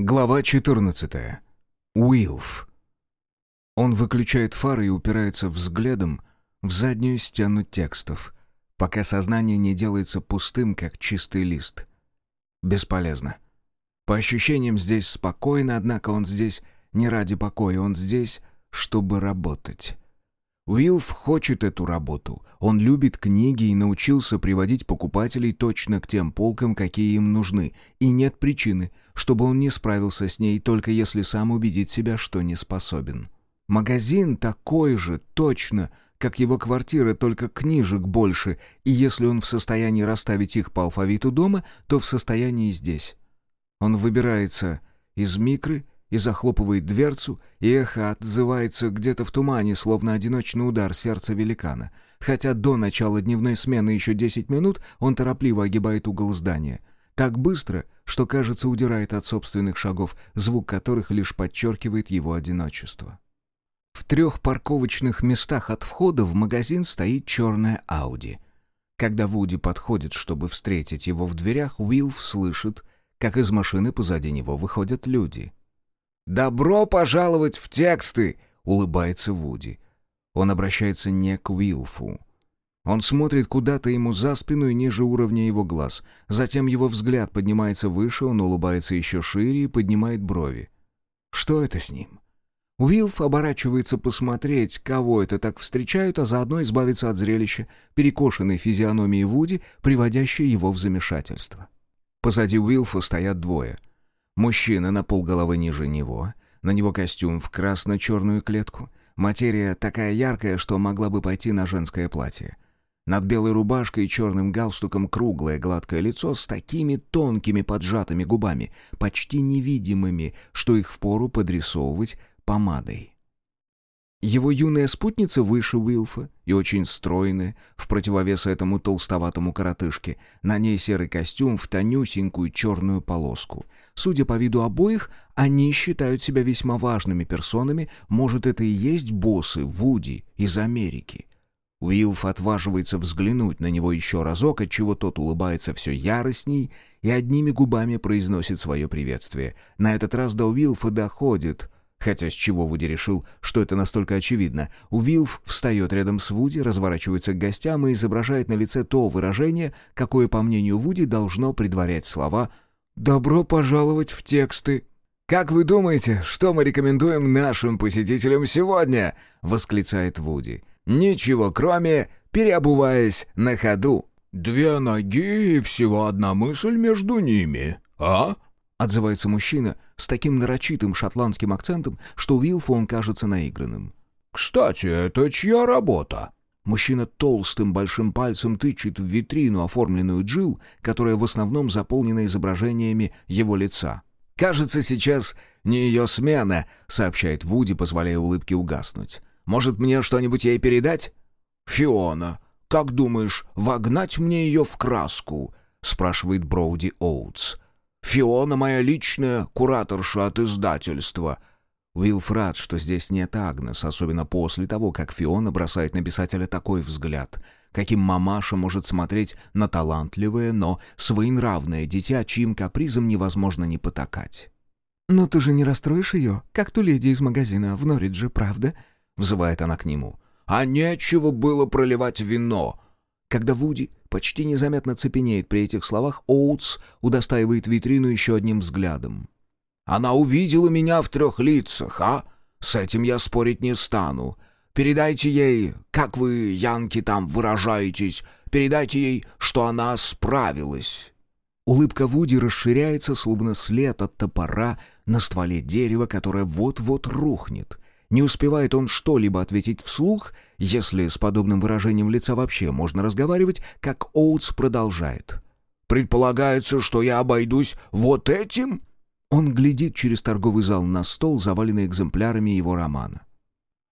Глава 14. Уилф. Он выключает фары и упирается взглядом в заднюю стену текстов, пока сознание не делается пустым, как чистый лист. Бесполезно. По ощущениям здесь спокойно, однако он здесь не ради покоя, он здесь, чтобы работать. Уилф хочет эту работу. Он любит книги и научился приводить покупателей точно к тем полкам, какие им нужны. И нет причины, чтобы он не справился с ней, только если сам убедит себя, что не способен. Магазин такой же, точно, как его квартира, только книжек больше, и если он в состоянии расставить их по алфавиту дома, то в состоянии здесь. Он выбирается из микры и захлопывает дверцу, и эхо отзывается где-то в тумане, словно одиночный удар сердца великана. Хотя до начала дневной смены еще 10 минут, он торопливо огибает угол здания. Так быстро, что, кажется, удирает от собственных шагов, звук которых лишь подчеркивает его одиночество. В трех парковочных местах от входа в магазин стоит черная Ауди. Когда Вуди подходит, чтобы встретить его в дверях, Уилф слышит, как из машины позади него выходят люди — «Добро пожаловать в тексты!» — улыбается Вуди. Он обращается не к Уилфу. Он смотрит куда-то ему за спину и ниже уровня его глаз. Затем его взгляд поднимается выше, он улыбается еще шире и поднимает брови. Что это с ним? Уилф оборачивается посмотреть, кого это так встречают, а заодно избавиться от зрелища перекошенной физиономии Вуди, приводящей его в замешательство. Позади Уилфа стоят двое — Мужчина на полголовы ниже него. На него костюм в красно-черную клетку. Материя такая яркая, что могла бы пойти на женское платье. Над белой рубашкой и черным галстуком круглое гладкое лицо с такими тонкими поджатыми губами, почти невидимыми, что их впору подрисовывать помадой. Его юная спутница выше Уилфа и очень стройная, в противовес этому толстоватому коротышке. На ней серый костюм в тонюсенькую черную полоску. Судя по виду обоих, они считают себя весьма важными персонами, может, это и есть боссы Вуди из Америки. Уилф отваживается взглянуть на него еще разок, отчего тот улыбается все яростней и одними губами произносит свое приветствие. На этот раз до Уилфа доходит — Хотя с чего Вуди решил, что это настолько очевидно? Уилф встает рядом с Вуди, разворачивается к гостям и изображает на лице то выражение, какое, по мнению Вуди, должно предварять слова «Добро пожаловать в тексты». «Как вы думаете, что мы рекомендуем нашим посетителям сегодня?» — восклицает Вуди. «Ничего, кроме переобуваясь на ходу». «Две ноги и всего одна мысль между ними, а?» Отзывается мужчина с таким нарочитым шотландским акцентом, что Уилфу он кажется наигранным. «Кстати, это чья работа?» Мужчина толстым большим пальцем тычет в витрину, оформленную Джил, которая в основном заполнена изображениями его лица. «Кажется, сейчас не ее смена», — сообщает Вуди, позволяя улыбке угаснуть. «Может, мне что-нибудь ей передать?» «Фиона, как думаешь, вогнать мне ее в краску?» — спрашивает Броуди Оутс. Фиона моя личная кураторша от издательства». Уилф рад, что здесь нет Агнес, особенно после того, как Фиона бросает на писателя такой взгляд, каким мамаша может смотреть на талантливое, но своенравное дитя, чьим капризом невозможно не потакать. «Но ты же не расстроишь ее, как ту леди из магазина в Норридже, правда?» — взывает она к нему. «А нечего было проливать вино!» Когда Вуди почти незаметно цепенеет при этих словах, Оутс удостаивает витрину еще одним взглядом. «Она увидела меня в трех лицах, а? С этим я спорить не стану. Передайте ей, как вы, янки, там выражаетесь, передайте ей, что она справилась». Улыбка Вуди расширяется, словно след от топора на стволе дерева, которое вот-вот рухнет — не успевает он что-либо ответить вслух, если с подобным выражением лица вообще можно разговаривать, как Оутс продолжает. «Предполагается, что я обойдусь вот этим?» Он глядит через торговый зал на стол, заваленный экземплярами его романа.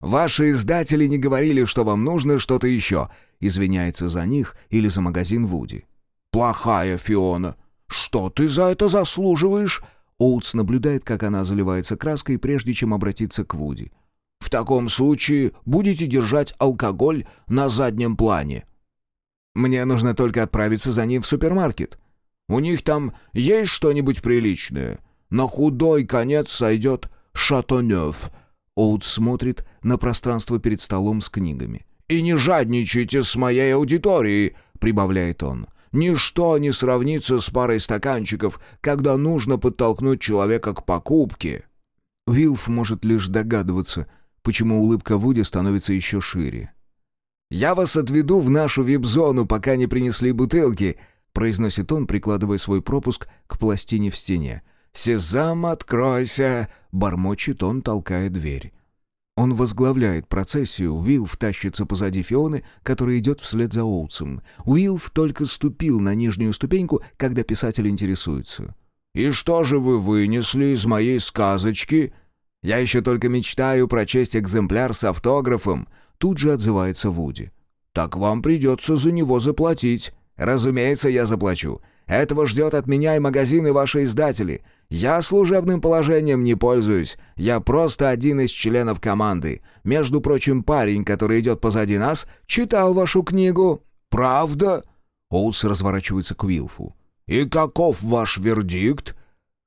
«Ваши издатели не говорили, что вам нужно что-то еще», — извиняется за них или за магазин Вуди. «Плохая Фиона. Что ты за это заслуживаешь?» Оутс наблюдает, как она заливается краской, прежде чем обратиться к Вуди. В таком случае будете держать алкоголь на заднем плане. Мне нужно только отправиться за ним в супермаркет. У них там есть что-нибудь приличное? На худой конец сойдет Шатонёв». Оут смотрит на пространство перед столом с книгами. «И не жадничайте с моей аудиторией», — прибавляет он. «Ничто не сравнится с парой стаканчиков, когда нужно подтолкнуть человека к покупке». Вилф может лишь догадываться, почему улыбка Вуди становится еще шире. «Я вас отведу в нашу вип-зону, пока не принесли бутылки», — произносит он, прикладывая свой пропуск к пластине в стене. «Сезам, откройся!» — бормочет он, толкая дверь. Он возглавляет процессию, Уилф тащится позади Фионы, которая идет вслед за Оутсом. Уилф только ступил на нижнюю ступеньку, когда писатель интересуется. «И что же вы вынесли из моей сказочки?» «Я еще только мечтаю прочесть экземпляр с автографом», — тут же отзывается Вуди. «Так вам придется за него заплатить». «Разумеется, я заплачу. Этого ждет от меня и магазины ваши издатели. Я служебным положением не пользуюсь. Я просто один из членов команды. Между прочим, парень, который идет позади нас, читал вашу книгу». «Правда?» Оутс разворачивается к Уилфу. «И каков ваш вердикт?»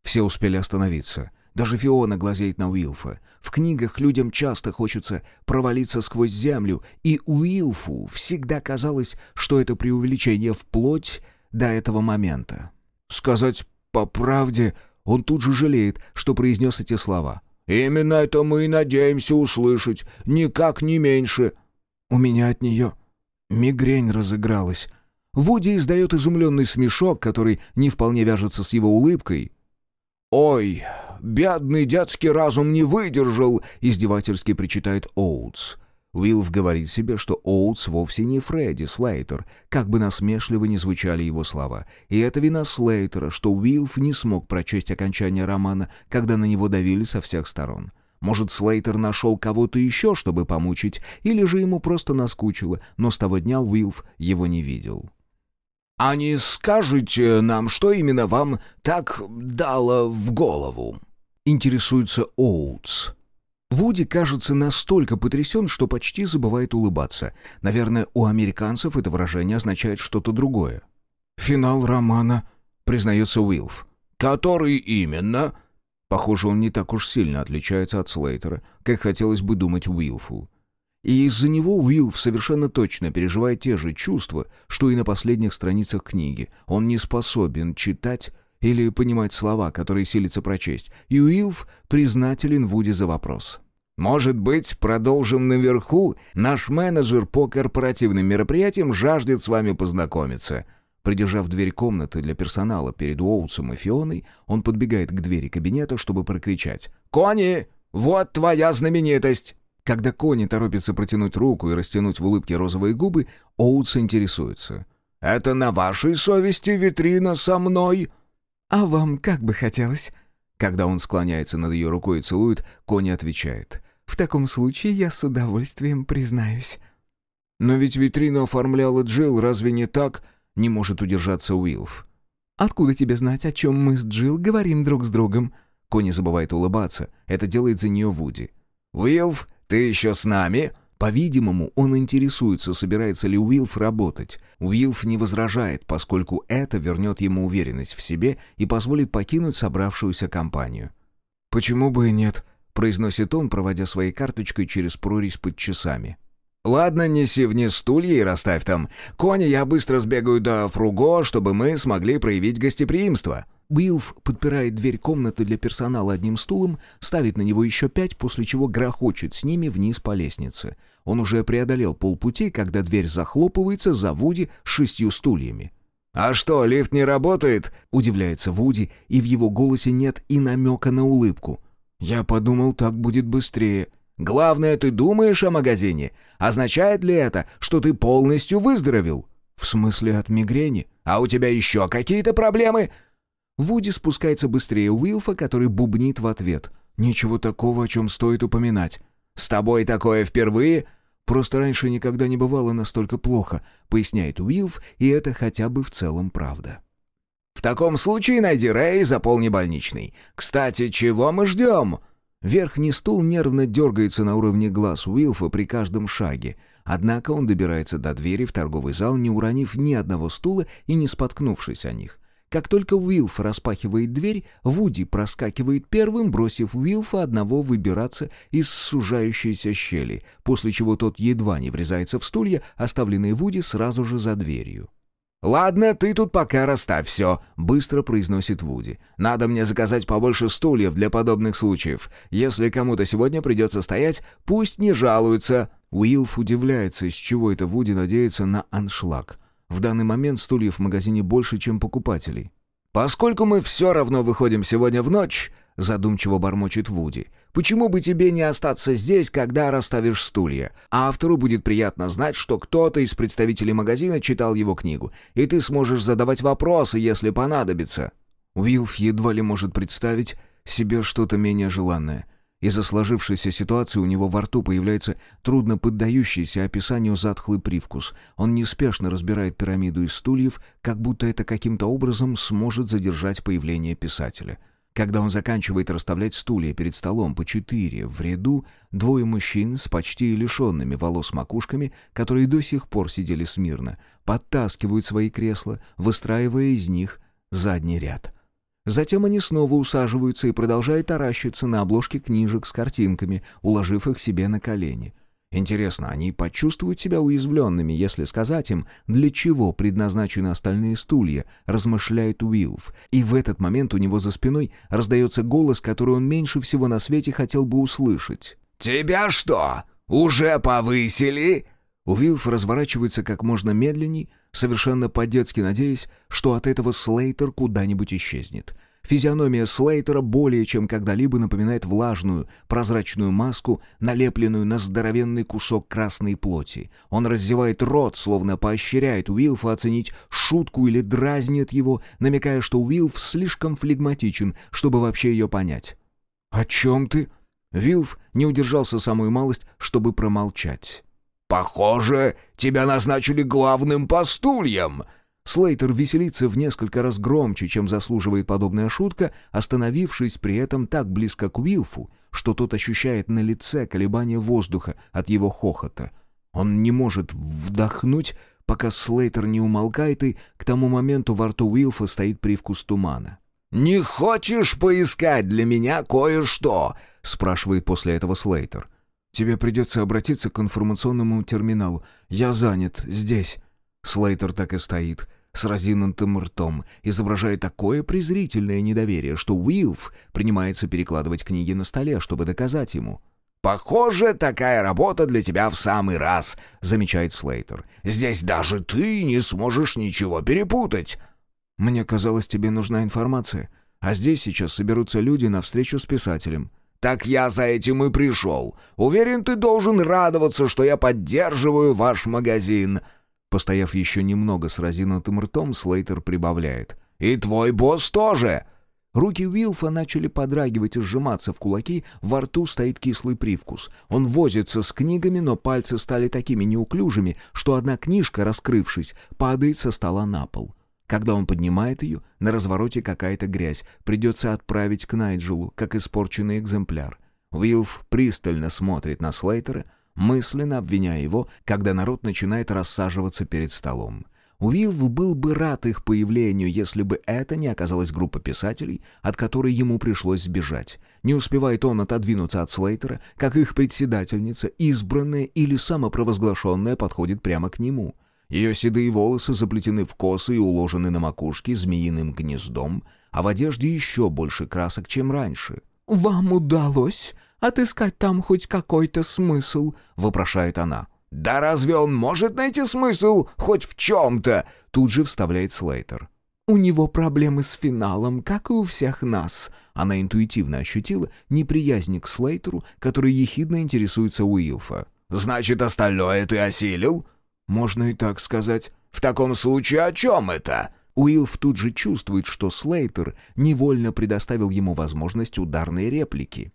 Все успели остановиться. Даже Фиона глазеет на Уилфа. В книгах людям часто хочется провалиться сквозь землю, и Уилфу всегда казалось, что это преувеличение вплоть до этого момента. Сказать по правде, он тут же жалеет, что произнес эти слова. «Именно это мы и надеемся услышать, никак не меньше». У меня от нее мигрень разыгралась. Вуди издает изумленный смешок, который не вполне вяжется с его улыбкой. «Ой, бедный детский разум не выдержал!» — издевательски причитает Оутс. Уилф говорит себе, что Оутс вовсе не Фредди Слейтер, как бы насмешливо ни звучали его слова. И это вина Слейтера, что Уилф не смог прочесть окончание романа, когда на него давили со всех сторон. Может, Слейтер нашел кого-то еще, чтобы помучить, или же ему просто наскучило, но с того дня Уилф его не видел. «А не скажете нам, что именно вам так дало в голову?» Интересуется Оутс. Вуди кажется настолько потрясен, что почти забывает улыбаться. Наверное, у американцев это выражение означает что-то другое. «Финал романа», — признается Уилф. «Который именно?» Похоже, он не так уж сильно отличается от Слейтера, как хотелось бы думать Уилфу. И из-за него Уилф совершенно точно переживает те же чувства, что и на последних страницах книги. Он не способен читать или понимать слова, которые силится прочесть, и Уилф признателен Вуди за вопрос. «Может быть, продолжим наверху? Наш менеджер по корпоративным мероприятиям жаждет с вами познакомиться». Придержав дверь комнаты для персонала перед Уоутсом и Фионой, он подбегает к двери кабинета, чтобы прокричать. «Кони, вот твоя знаменитость!» Когда Кони торопится протянуть руку и растянуть в улыбке розовые губы, Оутс интересуется. «Это на вашей совести витрина со мной?» «А вам как бы хотелось?» Когда он склоняется над ее рукой и целует, Кони отвечает. «В таком случае я с удовольствием признаюсь». «Но ведь витрину оформляла Джилл, разве не так?» Не может удержаться Уилф. «Откуда тебе знать, о чем мы с Джилл говорим друг с другом?» Кони забывает улыбаться. Это делает за нее Вуди. «Уилф, ты еще с нами?» По-видимому, он интересуется, собирается ли Уилф работать. Уилф не возражает, поскольку это вернет ему уверенность в себе и позволит покинуть собравшуюся компанию. «Почему бы и нет?» — произносит он, проводя своей карточкой через прорезь под часами. «Ладно, неси вниз стулья и расставь там. Кони, я быстро сбегаю до Фруго, чтобы мы смогли проявить гостеприимство». Уилф подпирает дверь комнаты для персонала одним стулом, ставит на него еще пять, после чего грохочет с ними вниз по лестнице. Он уже преодолел полпути, когда дверь захлопывается за Вуди шестью стульями. «А что, лифт не работает?» — удивляется Вуди, и в его голосе нет и намека на улыбку. «Я подумал, так будет быстрее». «Главное, ты думаешь о магазине. Означает ли это, что ты полностью выздоровел?» «В смысле от мигрени?» «А у тебя еще какие-то проблемы?» Вуди спускается быстрее Уилфа, который бубнит в ответ. «Ничего такого, о чем стоит упоминать». «С тобой такое впервые?» «Просто раньше никогда не бывало настолько плохо», — поясняет Уилф, и это хотя бы в целом правда. «В таком случае найди Рэй и заполни больничный. Кстати, чего мы ждем?» Верхний стул нервно дергается на уровне глаз Уилфа при каждом шаге. Однако он добирается до двери в торговый зал, не уронив ни одного стула и не споткнувшись о них. Как только Уилф распахивает дверь, Вуди проскакивает первым, бросив Уилфа одного выбираться из сужающейся щели, после чего тот едва не врезается в стулья, оставленные Вуди сразу же за дверью. «Ладно, ты тут пока расставь все», — быстро произносит Вуди. «Надо мне заказать побольше стульев для подобных случаев. Если кому-то сегодня придется стоять, пусть не жалуются». Уилф удивляется, из чего это Вуди надеется на аншлаг. В данный момент стульев в магазине больше, чем покупателей. «Поскольку мы все равно выходим сегодня в ночь», — задумчиво бормочет Вуди, Почему бы тебе не остаться здесь, когда расставишь стулья? Автору будет приятно знать, что кто-то из представителей магазина читал его книгу, и ты сможешь задавать вопросы, если понадобится». Уилф едва ли может представить себе что-то менее желанное. Из-за сложившейся ситуации у него во рту появляется трудно поддающийся описанию затхлый привкус. Он неспешно разбирает пирамиду из стульев, как будто это каким-то образом сможет задержать появление писателя. Когда он заканчивает расставлять стулья перед столом по четыре в ряду, двое мужчин с почти лишенными волос макушками, которые до сих пор сидели смирно, подтаскивают свои кресла, выстраивая из них задний ряд. Затем они снова усаживаются и продолжают таращиться на обложке книжек с картинками, уложив их себе на колени. Интересно, они почувствуют себя уязвленными, если сказать им, для чего предназначены остальные стулья, размышляет Уилф. И в этот момент у него за спиной раздается голос, который он меньше всего на свете хотел бы услышать. «Тебя что, уже повысили?» Уилф разворачивается как можно медленней, совершенно по-детски надеясь, что от этого Слейтер куда-нибудь исчезнет. Физиономия Слейтера более чем когда-либо напоминает влажную, прозрачную маску, налепленную на здоровенный кусок красной плоти. Он раздевает рот, словно поощряет Уилфа оценить шутку или дразнит его, намекая, что Уилф слишком флегматичен, чтобы вообще ее понять. «О чем ты?» Вилф не удержался самую малость, чтобы промолчать. «Похоже, тебя назначили главным по стульям!» Слейтер веселится в несколько раз громче, чем заслуживает подобная шутка, остановившись при этом так близко к Уилфу, что тот ощущает на лице колебание воздуха от его хохота. Он не может вдохнуть, пока Слейтер не умолкает, и к тому моменту во рту Уилфа стоит привкус тумана. «Не хочешь поискать для меня кое-что?» — спрашивает после этого Слейтер. «Тебе придется обратиться к информационному терминалу. Я занят здесь». Слейтер так и стоит — с разинутым ртом, изображая такое презрительное недоверие, что Уилф принимается перекладывать книги на столе, чтобы доказать ему. «Похоже, такая работа для тебя в самый раз», — замечает Слейтер. «Здесь даже ты не сможешь ничего перепутать». «Мне казалось, тебе нужна информация, а здесь сейчас соберутся люди на встречу с писателем». «Так я за этим и пришел. Уверен, ты должен радоваться, что я поддерживаю ваш магазин», Постояв еще немного с разинутым ртом, Слейтер прибавляет. «И твой босс тоже!» Руки Уилфа начали подрагивать и сжиматься в кулаки, во рту стоит кислый привкус. Он возится с книгами, но пальцы стали такими неуклюжими, что одна книжка, раскрывшись, падает со стола на пол. Когда он поднимает ее, на развороте какая-то грязь. Придется отправить к Найджелу, как испорченный экземпляр. Уилф пристально смотрит на Слейтера, мысленно обвиняя его, когда народ начинает рассаживаться перед столом. Уилв был бы рад их появлению, если бы это не оказалась группа писателей, от которой ему пришлось сбежать. Не успевает он отодвинуться от Слейтера, как их председательница, избранная или самопровозглашенная, подходит прямо к нему. Ее седые волосы заплетены в косы и уложены на макушке змеиным гнездом, а в одежде еще больше красок, чем раньше. «Вам удалось отыскать там хоть какой-то смысл?» — вопрошает она. «Да разве он может найти смысл хоть в чем-то?» — тут же вставляет Слейтер. «У него проблемы с финалом, как и у всех нас». Она интуитивно ощутила неприязнь к Слейтеру, который ехидно интересуется Уилфа. «Значит, остальное ты осилил?» «Можно и так сказать». «В таком случае о чем это?» Уилф тут же чувствует, что Слейтер невольно предоставил ему возможность ударной реплики.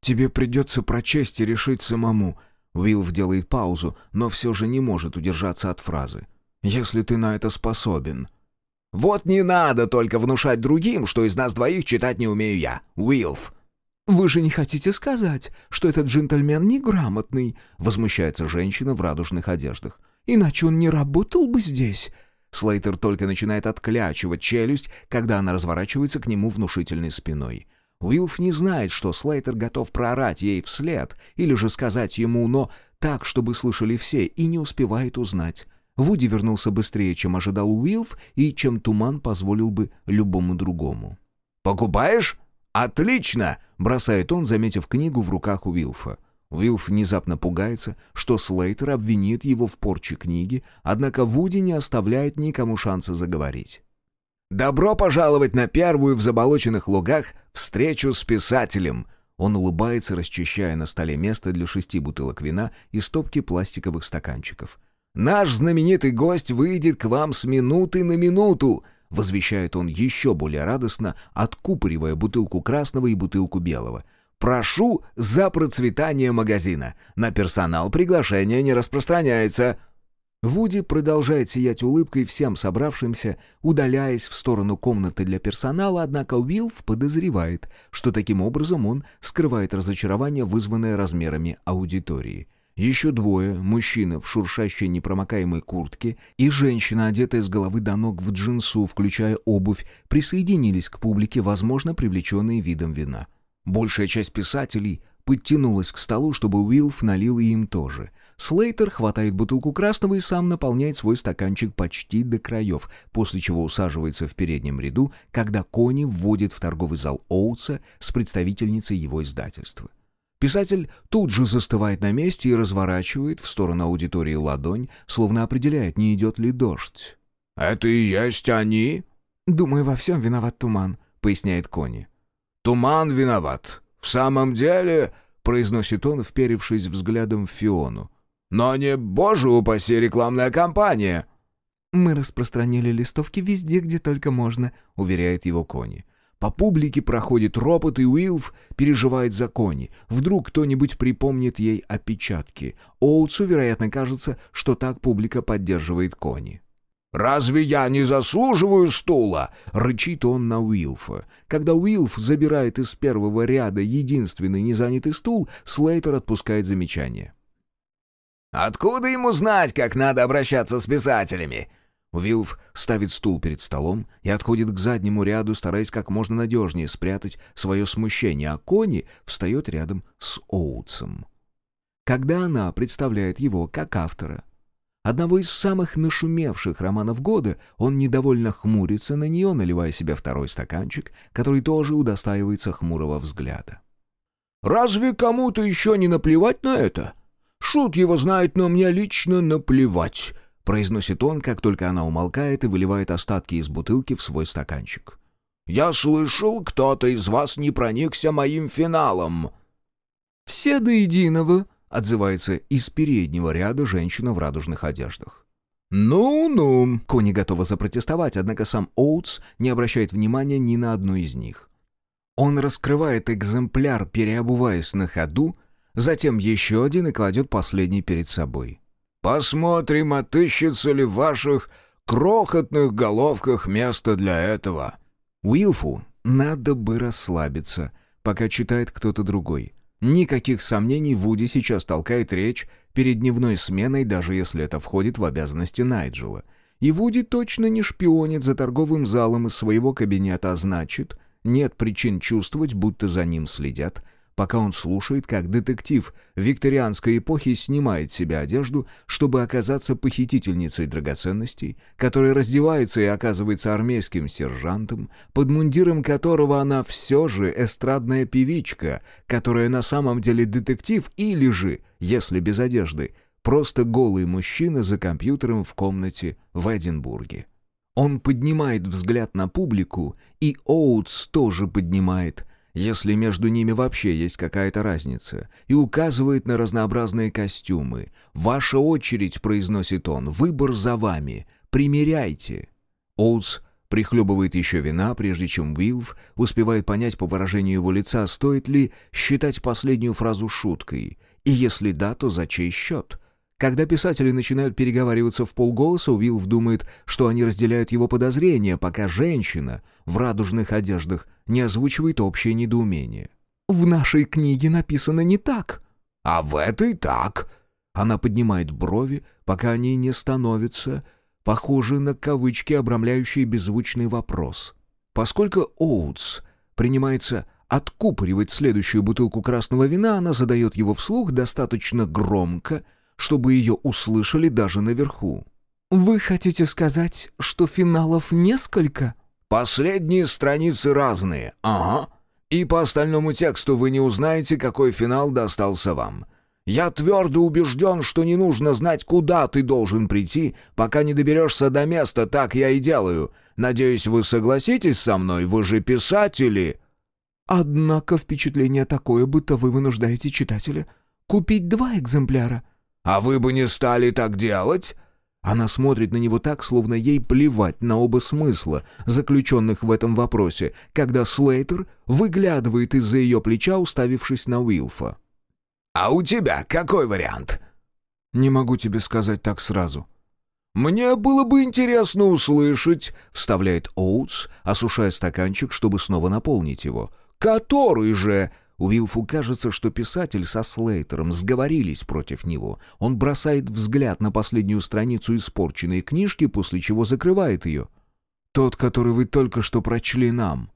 «Тебе придется прочесть и решить самому». Уилф делает паузу, но все же не может удержаться от фразы. «Если ты на это способен». «Вот не надо только внушать другим, что из нас двоих читать не умею я, Уилф». «Вы же не хотите сказать, что этот джентльмен неграмотный?» — возмущается женщина в радужных одеждах. «Иначе он не работал бы здесь». Слейтер только начинает отклячивать челюсть, когда она разворачивается к нему внушительной спиной. Уилф не знает, что Слейтер готов проорать ей вслед, или же сказать ему «но» так, чтобы слышали все, и не успевает узнать. Вуди вернулся быстрее, чем ожидал Уилф, и чем туман позволил бы любому другому. «Покупаешь? Отлично!» — бросает он, заметив книгу в руках Уилфа. Уилф внезапно пугается, что Слейтер обвинит его в порче книги, однако Вуди не оставляет никому шанса заговорить. «Добро пожаловать на первую в заболоченных лугах встречу с писателем!» Он улыбается, расчищая на столе место для шести бутылок вина и стопки пластиковых стаканчиков. «Наш знаменитый гость выйдет к вам с минуты на минуту!» — возвещает он еще более радостно, откупоривая бутылку красного и бутылку белого. «Прошу за процветание магазина. На персонал приглашение не распространяется». Вуди продолжает сиять улыбкой всем собравшимся, удаляясь в сторону комнаты для персонала, однако Уилф подозревает, что таким образом он скрывает разочарование, вызванное размерами аудитории. Еще двое, мужчина в шуршащей непромокаемой куртке и женщина, одетая с головы до ног в джинсу, включая обувь, присоединились к публике, возможно, привлеченные видом вина. Большая часть писателей подтянулась к столу, чтобы Уилф налил им тоже. Слейтер хватает бутылку красного и сам наполняет свой стаканчик почти до краев, после чего усаживается в переднем ряду, когда Кони вводит в торговый зал Оутса с представительницей его издательства. Писатель тут же застывает на месте и разворачивает в сторону аудитории ладонь, словно определяет, не идет ли дождь. «Это и есть они?» «Думаю, во всем виноват туман», — поясняет Кони. «Туман виноват. В самом деле...» — произносит он, вперевшись взглядом в Фиону. «Но не, боже упаси, рекламная кампания!» «Мы распространили листовки везде, где только можно», — уверяет его Кони. По публике проходит ропот, и Уилф переживает за Кони. Вдруг кто-нибудь припомнит ей опечатки. Оутсу, вероятно, кажется, что так публика поддерживает Кони. «Разве я не заслуживаю стула?» — рычит он на Уилфа. Когда Уилф забирает из первого ряда единственный незанятый стул, Слейтер отпускает замечание. «Откуда ему знать, как надо обращаться с писателями? Вилф ставит стул перед столом и отходит к заднему ряду, стараясь как можно надежнее спрятать свое смущение, а Кони встает рядом с Оутсом. Когда она представляет его как автора, одного из самых нашумевших романов года, он недовольно хмурится на нее, наливая себе второй стаканчик, который тоже удостаивается хмурого взгляда. «Разве кому-то еще не наплевать на это? Шут его знает, но мне лично наплевать» произносит он, как только она умолкает и выливает остатки из бутылки в свой стаканчик. «Я слышал, кто-то из вас не проникся моим финалом». «Все до единого», — отзывается из переднего ряда женщина в радужных одеждах. «Ну-ну», — Кони готова запротестовать, однако сам Оутс не обращает внимания ни на одну из них. Он раскрывает экземпляр, переобуваясь на ходу, затем еще один и кладет последний перед собой. Посмотрим, отыщется ли в ваших крохотных головках место для этого». Уилфу надо бы расслабиться, пока читает кто-то другой. Никаких сомнений, Вуди сейчас толкает речь перед дневной сменой, даже если это входит в обязанности Найджела. И Вуди точно не шпионит за торговым залом из своего кабинета, а значит, нет причин чувствовать, будто за ним следят — пока он слушает, как детектив викторианской эпохи снимает себе одежду, чтобы оказаться похитительницей драгоценностей, которая раздевается и оказывается армейским сержантом, под мундиром которого она все же эстрадная певичка, которая на самом деле детектив или же, если без одежды, просто голый мужчина за компьютером в комнате в Эдинбурге. Он поднимает взгляд на публику, и Оутс тоже поднимает – если между ними вообще есть какая-то разница, и указывает на разнообразные костюмы. «Ваша очередь», — произносит он, — «выбор за вами. Примеряйте». Оутс прихлебывает еще вина, прежде чем Уилф успевает понять по выражению его лица, стоит ли считать последнюю фразу шуткой, и если да, то за чей счет — когда писатели начинают переговариваться в полголоса, Уилл думает, что они разделяют его подозрения, пока женщина в радужных одеждах не озвучивает общее недоумение. «В нашей книге написано не так». «А в этой так». Она поднимает брови, пока они не становятся похожи на кавычки, обрамляющие беззвучный вопрос. Поскольку Оутс принимается откупоривать следующую бутылку красного вина, она задает его вслух достаточно громко, чтобы ее услышали даже наверху. «Вы хотите сказать, что финалов несколько?» «Последние страницы разные, ага. И по остальному тексту вы не узнаете, какой финал достался вам. Я твердо убежден, что не нужно знать, куда ты должен прийти, пока не доберешься до места, так я и делаю. Надеюсь, вы согласитесь со мной, вы же писатели». «Однако впечатление такое, будто вы вынуждаете читателя купить два экземпляра». «А вы бы не стали так делать?» Она смотрит на него так, словно ей плевать на оба смысла, заключенных в этом вопросе, когда Слейтер выглядывает из-за ее плеча, уставившись на Уилфа. «А у тебя какой вариант?» «Не могу тебе сказать так сразу». «Мне было бы интересно услышать», — вставляет Оутс, осушая стаканчик, чтобы снова наполнить его. «Который же...» Уилфу кажется, что писатель со Слейтером сговорились против него. Он бросает взгляд на последнюю страницу испорченной книжки, после чего закрывает ее. «Тот, который вы только что прочли нам».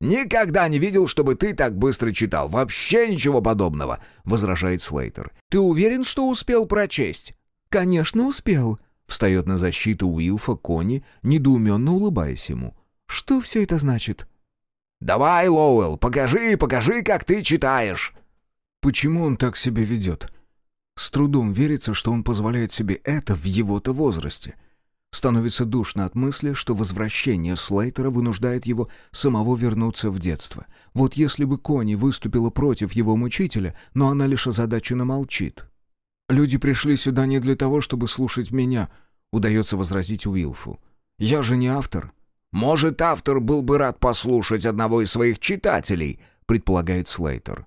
«Никогда не видел, чтобы ты так быстро читал. Вообще ничего подобного», — возражает Слейтер. «Ты уверен, что успел прочесть?» «Конечно, успел», — встает на защиту Уилфа Кони, недоуменно улыбаясь ему. «Что все это значит?» «Давай, Лоуэлл, покажи, покажи, как ты читаешь!» Почему он так себя ведет? С трудом верится, что он позволяет себе это в его-то возрасте. Становится душно от мысли, что возвращение Слейтера вынуждает его самого вернуться в детство. Вот если бы Кони выступила против его мучителя, но она лишь озадаченно молчит. «Люди пришли сюда не для того, чтобы слушать меня», — удается возразить Уилфу. «Я же не автор». «Может, автор был бы рад послушать одного из своих читателей», — предполагает Слейтер.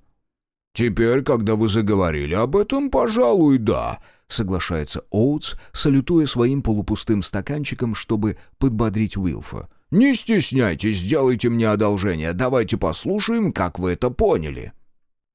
«Теперь, когда вы заговорили об этом, пожалуй, да», — соглашается Оутс, салютуя своим полупустым стаканчиком, чтобы подбодрить Уилфа. «Не стесняйтесь, сделайте мне одолжение, давайте послушаем, как вы это поняли».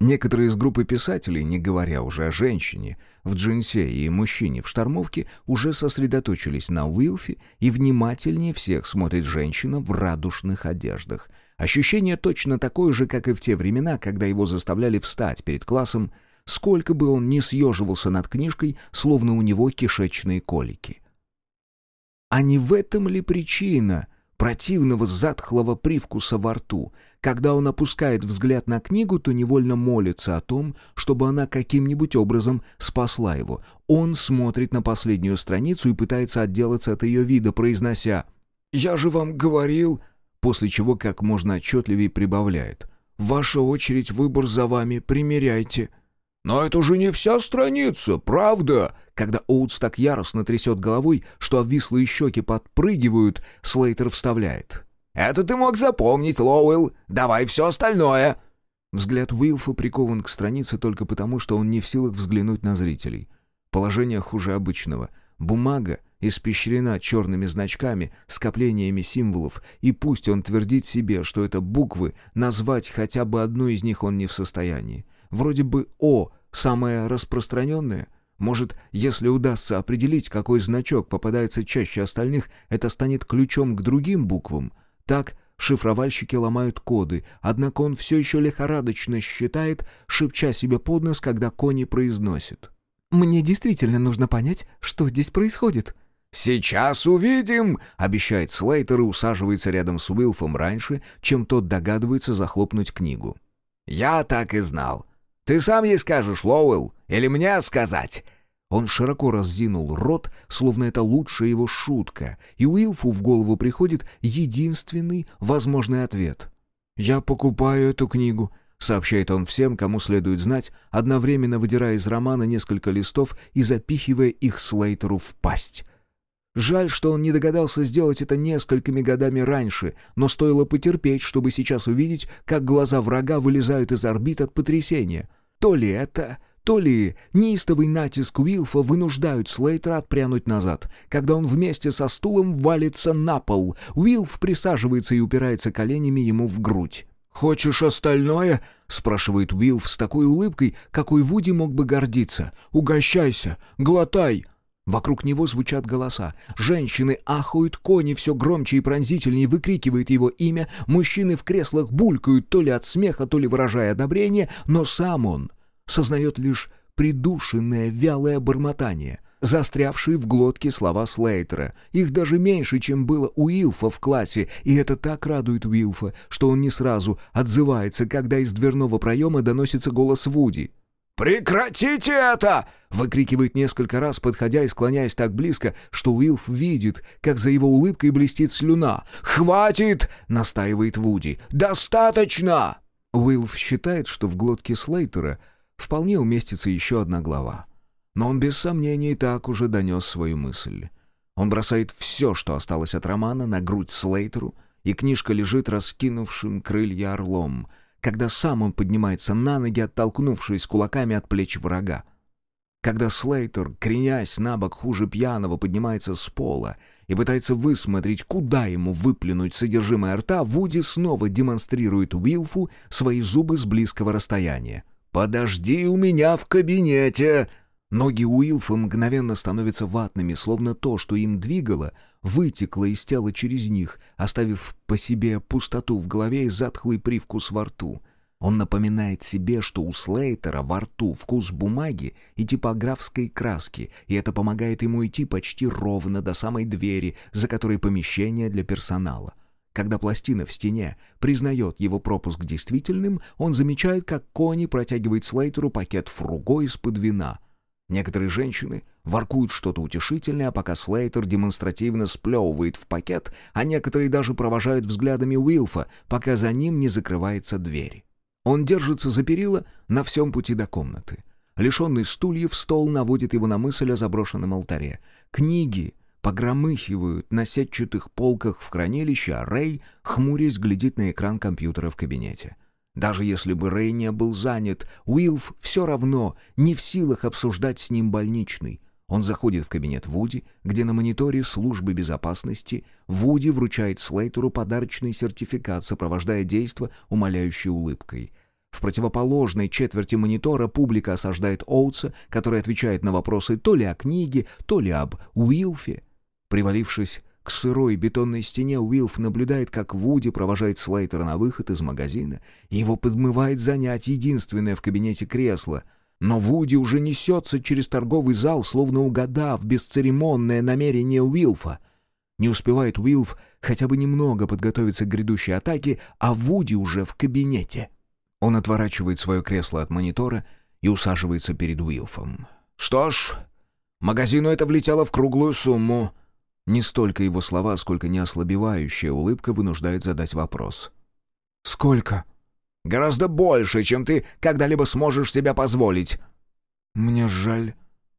Некоторые из группы писателей, не говоря уже о женщине, в джинсе и мужчине в штормовке, уже сосредоточились на Уилфе и внимательнее всех смотрит женщина в радужных одеждах. Ощущение точно такое же, как и в те времена, когда его заставляли встать перед классом, сколько бы он ни съеживался над книжкой, словно у него кишечные колики. А не в этом ли причина противного затхлого привкуса во рту. Когда он опускает взгляд на книгу, то невольно молится о том, чтобы она каким-нибудь образом спасла его. Он смотрит на последнюю страницу и пытается отделаться от ее вида, произнося «Я же вам говорил...» после чего как можно отчетливее прибавляет «Ваша очередь, выбор за вами, примеряйте». «Но это же не вся страница, правда?» Когда Оутс так яростно трясет головой, что обвислые щеки подпрыгивают, Слейтер вставляет. «Это ты мог запомнить, Лоуэлл. Давай все остальное!» Взгляд Уилфа прикован к странице только потому, что он не в силах взглянуть на зрителей. Положение хуже обычного. Бумага испещрена черными значками, скоплениями символов, и пусть он твердит себе, что это буквы, назвать хотя бы одну из них он не в состоянии. Вроде бы «О» самое распространенное. Может, если удастся определить, какой значок попадается чаще остальных, это станет ключом к другим буквам. Так шифровальщики ломают коды, однако он все еще лихорадочно считает, шепча себе под нос, когда Кони произносит. «Мне действительно нужно понять, что здесь происходит». «Сейчас увидим!» — обещает Слейтер и усаживается рядом с Уилфом раньше, чем тот догадывается захлопнуть книгу. «Я так и знал. Ты сам ей скажешь, Лоуэлл, или мне сказать?» Он широко раззинул рот, словно это лучшая его шутка, и Уилфу в голову приходит единственный возможный ответ. «Я покупаю эту книгу», — сообщает он всем, кому следует знать, одновременно выдирая из романа несколько листов и запихивая их Слейтеру в пасть. Жаль, что он не догадался сделать это несколькими годами раньше, но стоило потерпеть, чтобы сейчас увидеть, как глаза врага вылезают из орбит от потрясения. То ли это, то ли неистовый натиск Уилфа вынуждают Слейтера отпрянуть назад. Когда он вместе со стулом валится на пол, Уилф присаживается и упирается коленями ему в грудь. «Хочешь остальное?» — спрашивает Уилф с такой улыбкой, какой Вуди мог бы гордиться. «Угощайся, глотай!» Вокруг него звучат голоса. Женщины ахают, кони все громче и пронзительнее выкрикивают его имя, мужчины в креслах булькают то ли от смеха, то ли выражая одобрение, но сам он сознает лишь придушенное, вялое бормотание, застрявшие в глотке слова Слейтера. Их даже меньше, чем было у Уилфа в классе, и это так радует Уилфа, что он не сразу отзывается, когда из дверного проема доносится голос Вуди. «Прекратите это!» — выкрикивает несколько раз, подходя и склоняясь так близко, что Уилф видит, как за его улыбкой блестит слюна. «Хватит!» — настаивает Вуди. «Достаточно!» Уилф считает, что в глотке Слейтера вполне уместится еще одна глава. Но он без сомнений так уже донес свою мысль. Он бросает все, что осталось от романа, на грудь Слейтеру, и книжка лежит раскинувшим крылья орлом — когда сам он поднимается на ноги, оттолкнувшись кулаками от плеч врага. Когда Слейтер, кренясь на бок хуже пьяного, поднимается с пола и пытается высмотреть, куда ему выплюнуть содержимое рта, Вуди снова демонстрирует Уилфу свои зубы с близкого расстояния. «Подожди у меня в кабинете!» Ноги Уилфа мгновенно становятся ватными, словно то, что им двигало, вытекло из тела через них, оставив по себе пустоту в голове и затхлый привкус во рту. Он напоминает себе, что у Слейтера во рту вкус бумаги и типографской краски, и это помогает ему идти почти ровно до самой двери, за которой помещение для персонала. Когда пластина в стене признает его пропуск действительным, он замечает, как Кони протягивает Слейтеру пакет фруго из-под вина — Некоторые женщины воркуют что-то утешительное, а пока Слейтер демонстративно сплевывает в пакет, а некоторые даже провожают взглядами Уилфа, пока за ним не закрывается дверь. Он держится за перила на всем пути до комнаты. Лишенный стульев, стол наводит его на мысль о заброшенном алтаре. Книги погромыхивают на сетчатых полках в хранилище, а Рэй, хмурясь, глядит на экран компьютера в кабинете. Даже если бы Рэй не был занят, Уилф все равно не в силах обсуждать с ним больничный. Он заходит в кабинет Вуди, где на мониторе службы безопасности Вуди вручает Слейтеру подарочный сертификат, сопровождая действо умоляющей улыбкой. В противоположной четверти монитора публика осаждает Оутса, который отвечает на вопросы то ли о книге, то ли об Уилфе. Привалившись к сырой бетонной стене Уилф наблюдает, как Вуди провожает Слейтера на выход из магазина, его подмывает занять единственное в кабинете кресло. Но Вуди уже несется через торговый зал, словно угадав бесцеремонное намерение Уилфа. Не успевает Уилф хотя бы немного подготовиться к грядущей атаке, а Вуди уже в кабинете. Он отворачивает свое кресло от монитора и усаживается перед Уилфом. «Что ж, магазину это влетело в круглую сумму», не столько его слова, сколько неослабевающая улыбка вынуждает задать вопрос. «Сколько?» «Гораздо больше, чем ты когда-либо сможешь себе позволить». «Мне жаль».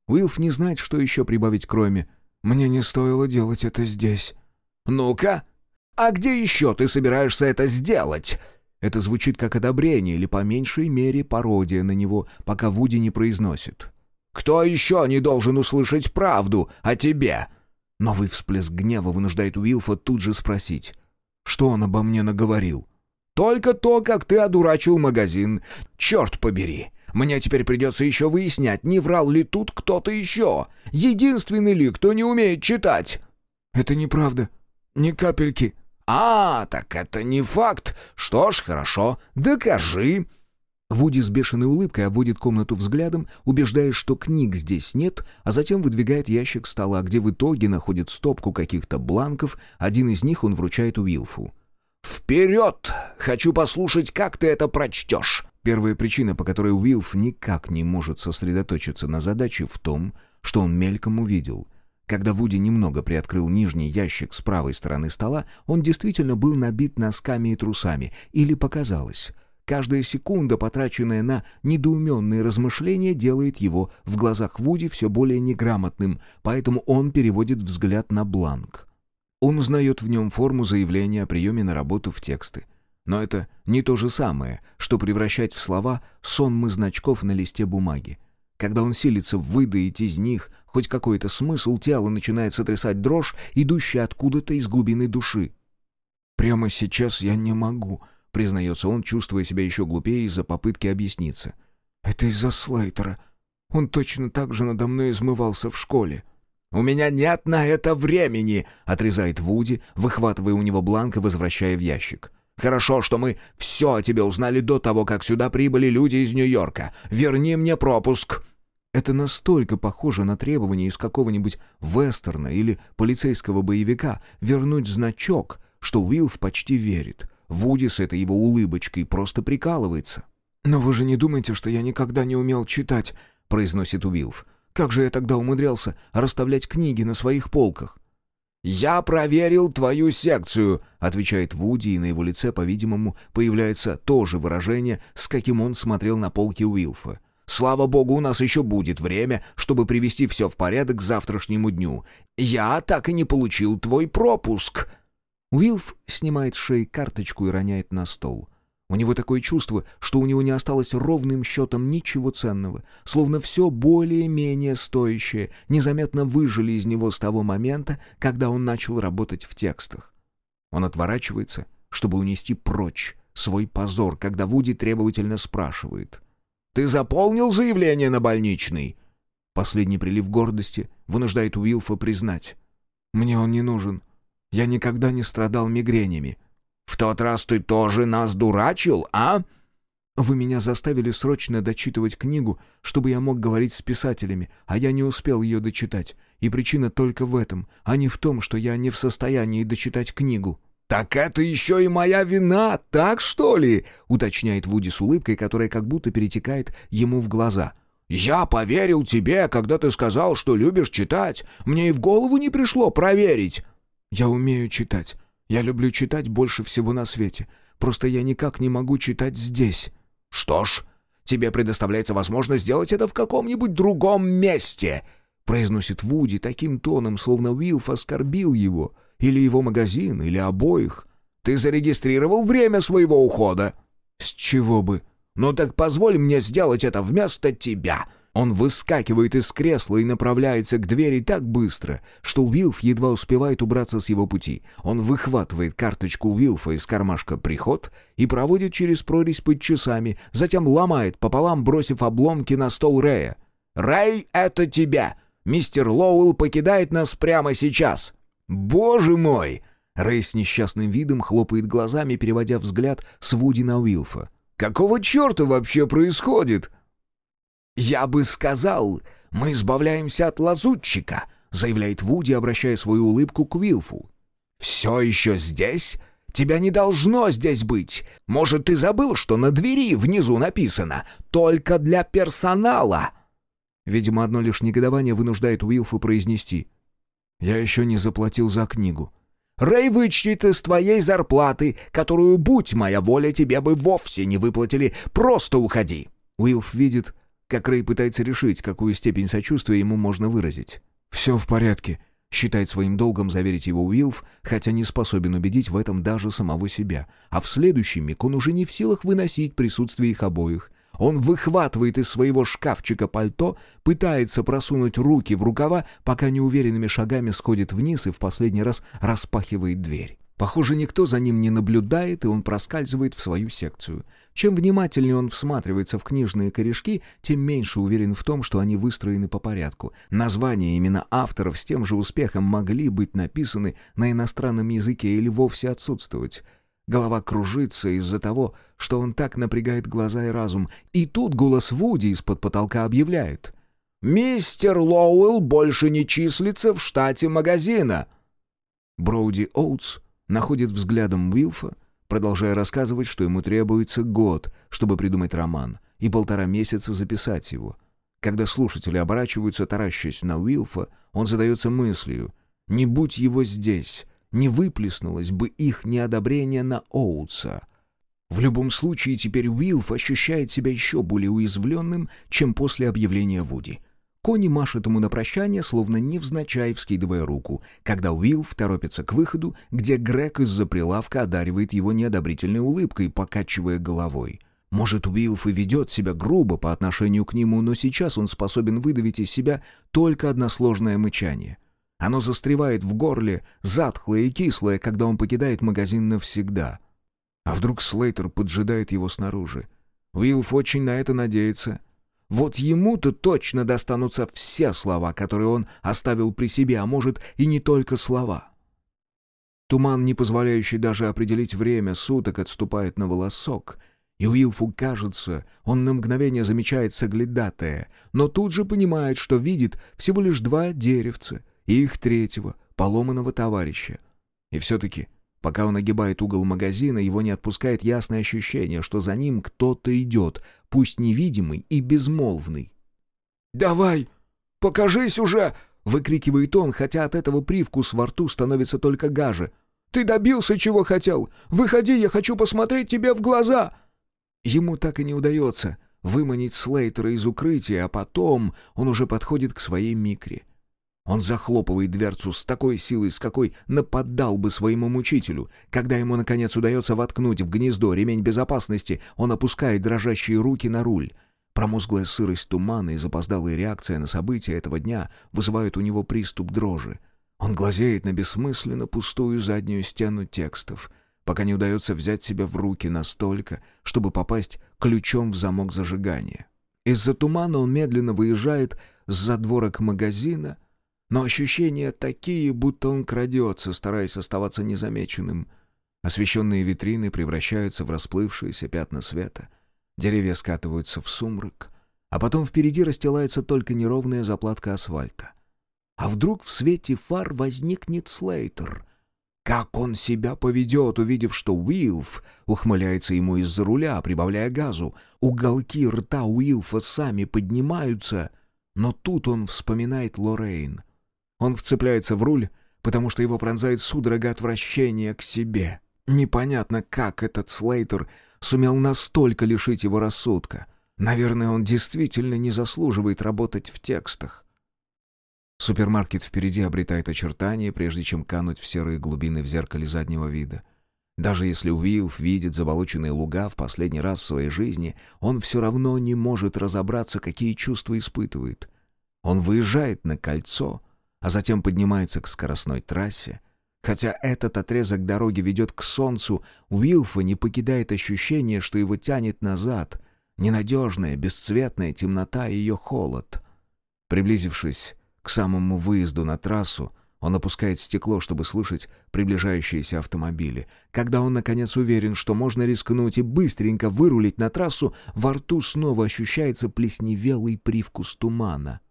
Уилф не знает, что еще прибавить кроме. «Мне не стоило делать это здесь». «Ну-ка, а где еще ты собираешься это сделать?» Это звучит как одобрение или, по меньшей мере, пародия на него, пока Вуди не произносит. «Кто еще не должен услышать правду о тебе?» Новый всплеск гнева вынуждает Уилфа тут же спросить. «Что он обо мне наговорил?» «Только то, как ты одурачил магазин. Черт побери! Мне теперь придется еще выяснять, не врал ли тут кто-то еще. Единственный ли, кто не умеет читать?» «Это неправда. Ни капельки». «А, так это не факт. Что ж, хорошо. Докажи». Вуди с бешеной улыбкой обводит комнату взглядом, убеждаясь, что книг здесь нет, а затем выдвигает ящик стола, где в итоге находит стопку каких-то бланков, один из них он вручает Уилфу. «Вперед! Хочу послушать, как ты это прочтешь!» Первая причина, по которой Уилф никак не может сосредоточиться на задаче, в том, что он мельком увидел. Когда Вуди немного приоткрыл нижний ящик с правой стороны стола, он действительно был набит носками и трусами, или показалось. Каждая секунда, потраченная на недоуменные размышления, делает его в глазах Вуди все более неграмотным, поэтому он переводит взгляд на бланк. Он узнает в нем форму заявления о приеме на работу в тексты. Но это не то же самое, что превращать в слова сонмы значков на листе бумаги. Когда он силится выдаить из них хоть какой-то смысл, тело начинает сотрясать дрожь, идущая откуда-то из глубины души. «Прямо сейчас я не могу», признается он, чувствуя себя еще глупее из-за попытки объясниться. «Это из-за Слейтера. Он точно так же надо мной измывался в школе». «У меня нет на это времени!» — отрезает Вуди, выхватывая у него бланк и возвращая в ящик. «Хорошо, что мы все о тебе узнали до того, как сюда прибыли люди из Нью-Йорка. Верни мне пропуск!» Это настолько похоже на требование из какого-нибудь вестерна или полицейского боевика вернуть значок, что Уилф почти верит. Вуди с этой его улыбочкой просто прикалывается. «Но вы же не думаете, что я никогда не умел читать?» — произносит Уилф. «Как же я тогда умудрялся расставлять книги на своих полках?» «Я проверил твою секцию», — отвечает Вуди, и на его лице, по-видимому, появляется то же выражение, с каким он смотрел на полки Уилфа. Слава богу, у нас еще будет время, чтобы привести все в порядок к завтрашнему дню. Я так и не получил твой пропуск». Уилф снимает с шеи карточку и роняет на стол. У него такое чувство, что у него не осталось ровным счетом ничего ценного, словно все более-менее стоящее незаметно выжили из него с того момента, когда он начал работать в текстах. Он отворачивается, чтобы унести прочь свой позор, когда Вуди требовательно спрашивает. Ты заполнил заявление на больничный?» Последний прилив гордости вынуждает Уилфа признать. «Мне он не нужен. Я никогда не страдал мигренями». «В тот раз ты тоже нас дурачил, а?» «Вы меня заставили срочно дочитывать книгу, чтобы я мог говорить с писателями, а я не успел ее дочитать. И причина только в этом, а не в том, что я не в состоянии дочитать книгу». «Так это еще и моя вина, так что ли?» — уточняет Вуди с улыбкой, которая как будто перетекает ему в глаза. «Я поверил тебе, когда ты сказал, что любишь читать. Мне и в голову не пришло проверить». «Я умею читать. Я люблю читать больше всего на свете. Просто я никак не могу читать здесь». «Что ж, тебе предоставляется возможность сделать это в каком-нибудь другом месте», — произносит Вуди таким тоном, словно Уилф оскорбил его — или его магазин, или обоих. Ты зарегистрировал время своего ухода?» «С чего бы?» «Ну так позволь мне сделать это вместо тебя!» Он выскакивает из кресла и направляется к двери так быстро, что Уилф едва успевает убраться с его пути. Он выхватывает карточку Уилфа из кармашка «Приход» и проводит через прорезь под часами, затем ломает пополам, бросив обломки на стол Рэя. «Рэй, это тебя! Мистер Лоуэлл покидает нас прямо сейчас!» «Боже мой!» Рэй с несчастным видом хлопает глазами, переводя взгляд с Вуди на Уилфа. «Какого черта вообще происходит?» «Я бы сказал, мы избавляемся от лазутчика», заявляет Вуди, обращая свою улыбку к Уилфу. «Все еще здесь? Тебя не должно здесь быть. Может, ты забыл, что на двери внизу написано «Только для персонала»?» Видимо, одно лишь негодование вынуждает Уилфа произнести я еще не заплатил за книгу. Рэй вычтет из твоей зарплаты, которую, будь моя воля, тебе бы вовсе не выплатили. Просто уходи!» Уилф видит, как Рэй пытается решить, какую степень сочувствия ему можно выразить. «Все в порядке», — считает своим долгом заверить его Уилф, хотя не способен убедить в этом даже самого себя. А в следующий миг он уже не в силах выносить присутствие их обоих. Он выхватывает из своего шкафчика пальто, пытается просунуть руки в рукава, пока неуверенными шагами сходит вниз и в последний раз распахивает дверь. Похоже, никто за ним не наблюдает, и он проскальзывает в свою секцию. Чем внимательнее он всматривается в книжные корешки, тем меньше уверен в том, что они выстроены по порядку. Названия именно авторов с тем же успехом могли быть написаны на иностранном языке или вовсе отсутствовать. Голова кружится из-за того, что он так напрягает глаза и разум. И тут голос Вуди из-под потолка объявляет. «Мистер Лоуэлл больше не числится в штате магазина!» Броуди Оутс находит взглядом Уилфа, продолжая рассказывать, что ему требуется год, чтобы придумать роман, и полтора месяца записать его. Когда слушатели оборачиваются, таращась на Уилфа, он задается мыслью «Не будь его здесь!» не выплеснулось бы их неодобрение на Оутса. В любом случае, теперь Уилф ощущает себя еще более уязвленным, чем после объявления Вуди. Кони машет ему на прощание, словно невзначай вскидывая руку, когда Уилф торопится к выходу, где Грег из-за прилавка одаривает его неодобрительной улыбкой, покачивая головой. Может, Уилф и ведет себя грубо по отношению к нему, но сейчас он способен выдавить из себя только односложное мычание. Оно застревает в горле, затхлое и кислое, когда он покидает магазин навсегда. А вдруг Слейтер поджидает его снаружи? Уилф очень на это надеется. Вот ему-то точно достанутся все слова, которые он оставил при себе, а может и не только слова. Туман, не позволяющий даже определить время суток, отступает на волосок, и Уилфу кажется, он на мгновение замечает соглядатая, но тут же понимает, что видит всего лишь два деревца и их третьего, поломанного товарища. И все-таки Пока он огибает угол магазина, его не отпускает ясное ощущение, что за ним кто-то идет, пусть невидимый и безмолвный. «Давай, покажись уже!» — выкрикивает он, хотя от этого привкус во рту становится только гаже. «Ты добился, чего хотел! Выходи, я хочу посмотреть тебе в глаза!» Ему так и не удается выманить Слейтера из укрытия, а потом он уже подходит к своей микре — он захлопывает дверцу с такой силой, с какой нападал бы своему мучителю. Когда ему, наконец, удается воткнуть в гнездо ремень безопасности, он опускает дрожащие руки на руль. Промозглая сырость тумана и запоздалая реакция на события этого дня вызывают у него приступ дрожи. Он глазеет на бессмысленно пустую заднюю стену текстов, пока не удается взять себя в руки настолько, чтобы попасть ключом в замок зажигания. Из-за тумана он медленно выезжает с задворок магазина — но ощущения такие, будто он крадется, стараясь оставаться незамеченным. Освещенные витрины превращаются в расплывшиеся пятна света. Деревья скатываются в сумрак, а потом впереди расстилается только неровная заплатка асфальта. А вдруг в свете фар возникнет Слейтер — как он себя поведет, увидев, что Уилф ухмыляется ему из-за руля, прибавляя газу. Уголки рта Уилфа сами поднимаются, но тут он вспоминает Лоррейн — он вцепляется в руль, потому что его пронзает судорога отвращения к себе. Непонятно, как этот Слейтер сумел настолько лишить его рассудка. Наверное, он действительно не заслуживает работать в текстах. Супермаркет впереди обретает очертания, прежде чем кануть в серые глубины в зеркале заднего вида. Даже если Уилф видит заболоченные луга в последний раз в своей жизни, он все равно не может разобраться, какие чувства испытывает. Он выезжает на кольцо — а затем поднимается к скоростной трассе. Хотя этот отрезок дороги ведет к солнцу, Уилфа не покидает ощущение, что его тянет назад. Ненадежная, бесцветная темнота и ее холод. Приблизившись к самому выезду на трассу, он опускает стекло, чтобы слышать приближающиеся автомобили. Когда он, наконец, уверен, что можно рискнуть и быстренько вырулить на трассу, во рту снова ощущается плесневелый привкус тумана.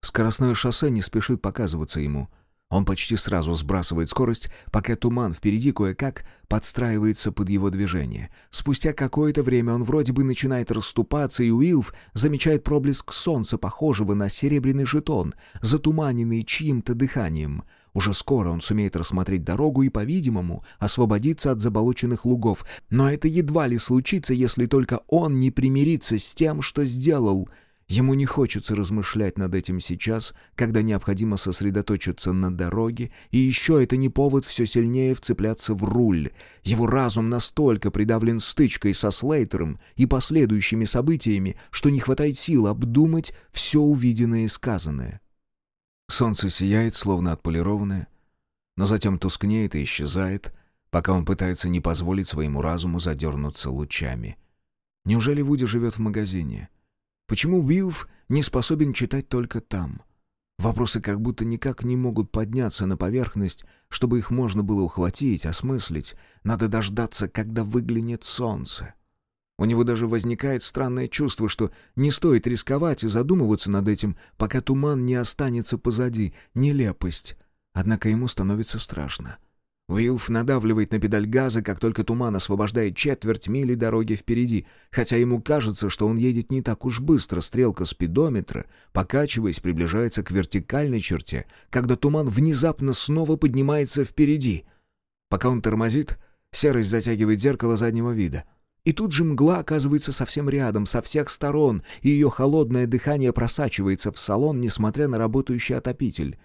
Скоростное шоссе не спешит показываться ему. Он почти сразу сбрасывает скорость, пока туман впереди кое-как подстраивается под его движение. Спустя какое-то время он вроде бы начинает расступаться, и Уилф замечает проблеск солнца, похожего на серебряный жетон, затуманенный чьим-то дыханием. Уже скоро он сумеет рассмотреть дорогу и, по-видимому, освободиться от заболоченных лугов. Но это едва ли случится, если только он не примирится с тем, что сделал — Ему не хочется размышлять над этим сейчас, когда необходимо сосредоточиться на дороге, и еще это не повод все сильнее вцепляться в руль. Его разум настолько придавлен стычкой со Слейтером и последующими событиями, что не хватает сил обдумать все увиденное и сказанное. Солнце сияет, словно отполированное, но затем тускнеет и исчезает, пока он пытается не позволить своему разуму задернуться лучами. Неужели Вуди живет в магазине? — Почему Уилф не способен читать только там? Вопросы как будто никак не могут подняться на поверхность, чтобы их можно было ухватить, осмыслить. Надо дождаться, когда выглянет солнце. У него даже возникает странное чувство, что не стоит рисковать и задумываться над этим, пока туман не останется позади, нелепость. Однако ему становится страшно. Уилф надавливает на педаль газа, как только туман освобождает четверть мили дороги впереди, хотя ему кажется, что он едет не так уж быстро. Стрелка спидометра, покачиваясь, приближается к вертикальной черте, когда туман внезапно снова поднимается впереди. Пока он тормозит, серость затягивает зеркало заднего вида. И тут же мгла оказывается совсем рядом, со всех сторон, и ее холодное дыхание просачивается в салон, несмотря на работающий отопитель.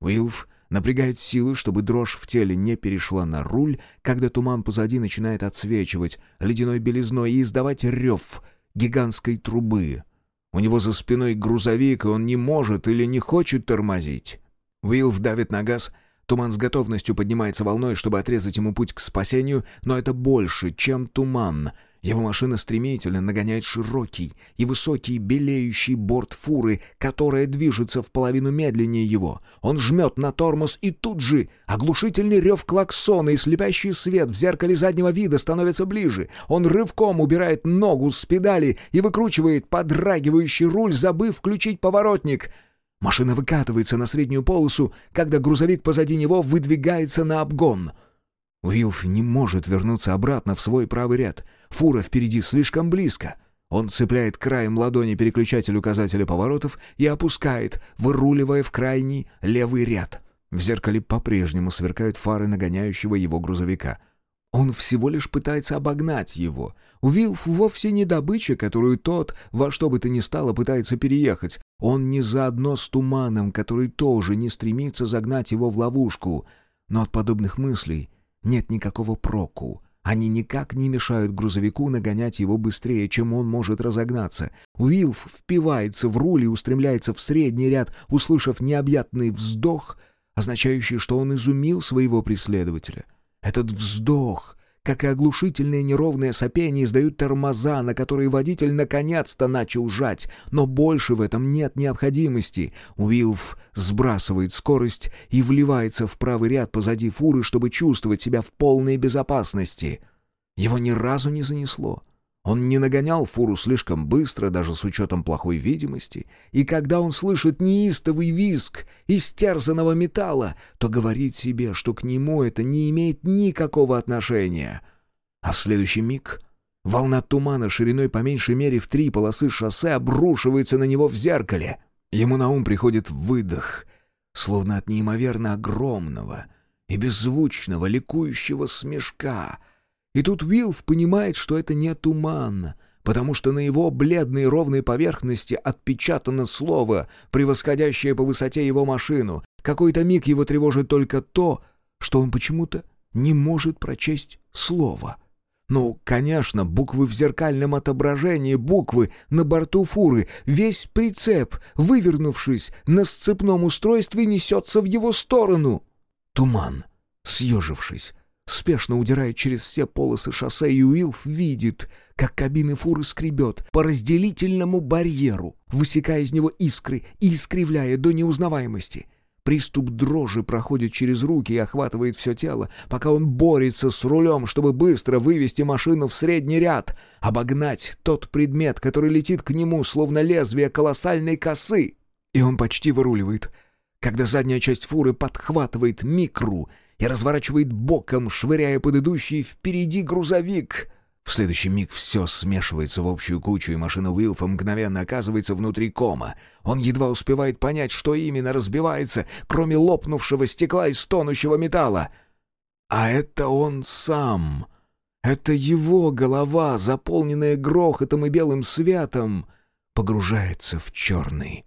Уилф Напрягает силы, чтобы дрожь в теле не перешла на руль, когда туман позади начинает отсвечивать ледяной белизной и издавать рев гигантской трубы. У него за спиной грузовик, и он не может или не хочет тормозить. Уилл давит на газ, туман с готовностью поднимается волной, чтобы отрезать ему путь к спасению, но это больше, чем туман. Его машина стремительно нагоняет широкий и высокий белеющий борт фуры, которая движется в половину медленнее его. Он жмет на тормоз, и тут же оглушительный рев клаксона и слепящий свет в зеркале заднего вида становятся ближе. Он рывком убирает ногу с педали и выкручивает подрагивающий руль, забыв включить поворотник. Машина выкатывается на среднюю полосу, когда грузовик позади него выдвигается на обгон — Уилф не может вернуться обратно в свой правый ряд. Фура впереди слишком близко. Он цепляет краем ладони переключатель указателя поворотов и опускает, выруливая в крайний левый ряд. В зеркале по-прежнему сверкают фары нагоняющего его грузовика. Он всего лишь пытается обогнать его. Уилф вовсе не добыча, которую тот во что бы то ни стало пытается переехать. Он не заодно с туманом, который тоже не стремится загнать его в ловушку. Но от подобных мыслей нет никакого проку. Они никак не мешают грузовику нагонять его быстрее, чем он может разогнаться. Уилф впивается в руль и устремляется в средний ряд, услышав необъятный вздох, означающий, что он изумил своего преследователя. Этот вздох как и оглушительное неровное сопение, издают тормоза, на которые водитель наконец-то начал жать, но больше в этом нет необходимости. Уилф сбрасывает скорость и вливается в правый ряд позади фуры, чтобы чувствовать себя в полной безопасности. Его ни разу не занесло. Он не нагонял фуру слишком быстро, даже с учетом плохой видимости, и когда он слышит неистовый визг истерзанного металла, то говорит себе, что к нему это не имеет никакого отношения. А в следующий миг волна тумана шириной по меньшей мере в три полосы шоссе обрушивается на него в зеркале. Ему на ум приходит выдох, словно от неимоверно огромного и беззвучного ликующего смешка — и тут Вилф понимает, что это не туман, потому что на его бледной ровной поверхности отпечатано слово, превосходящее по высоте его машину. Какой-то миг его тревожит только то, что он почему-то не может прочесть слово. Ну, конечно, буквы в зеркальном отображении, буквы на борту фуры, весь прицеп, вывернувшись на сцепном устройстве, несется в его сторону. Туман, съежившись, спешно удирает через все полосы шоссе, и Уилф видит, как кабины фуры скребет по разделительному барьеру, высекая из него искры и искривляя до неузнаваемости. Приступ дрожи проходит через руки и охватывает все тело, пока он борется с рулем, чтобы быстро вывести машину в средний ряд, обогнать тот предмет, который летит к нему, словно лезвие колоссальной косы. И он почти выруливает, когда задняя часть фуры подхватывает микру — и разворачивает боком, швыряя под идущий впереди грузовик. В следующий миг все смешивается в общую кучу, и машина Уилфа мгновенно оказывается внутри кома. Он едва успевает понять, что именно разбивается, кроме лопнувшего стекла и стонущего металла. А это он сам. Это его голова, заполненная грохотом и белым светом, погружается в черный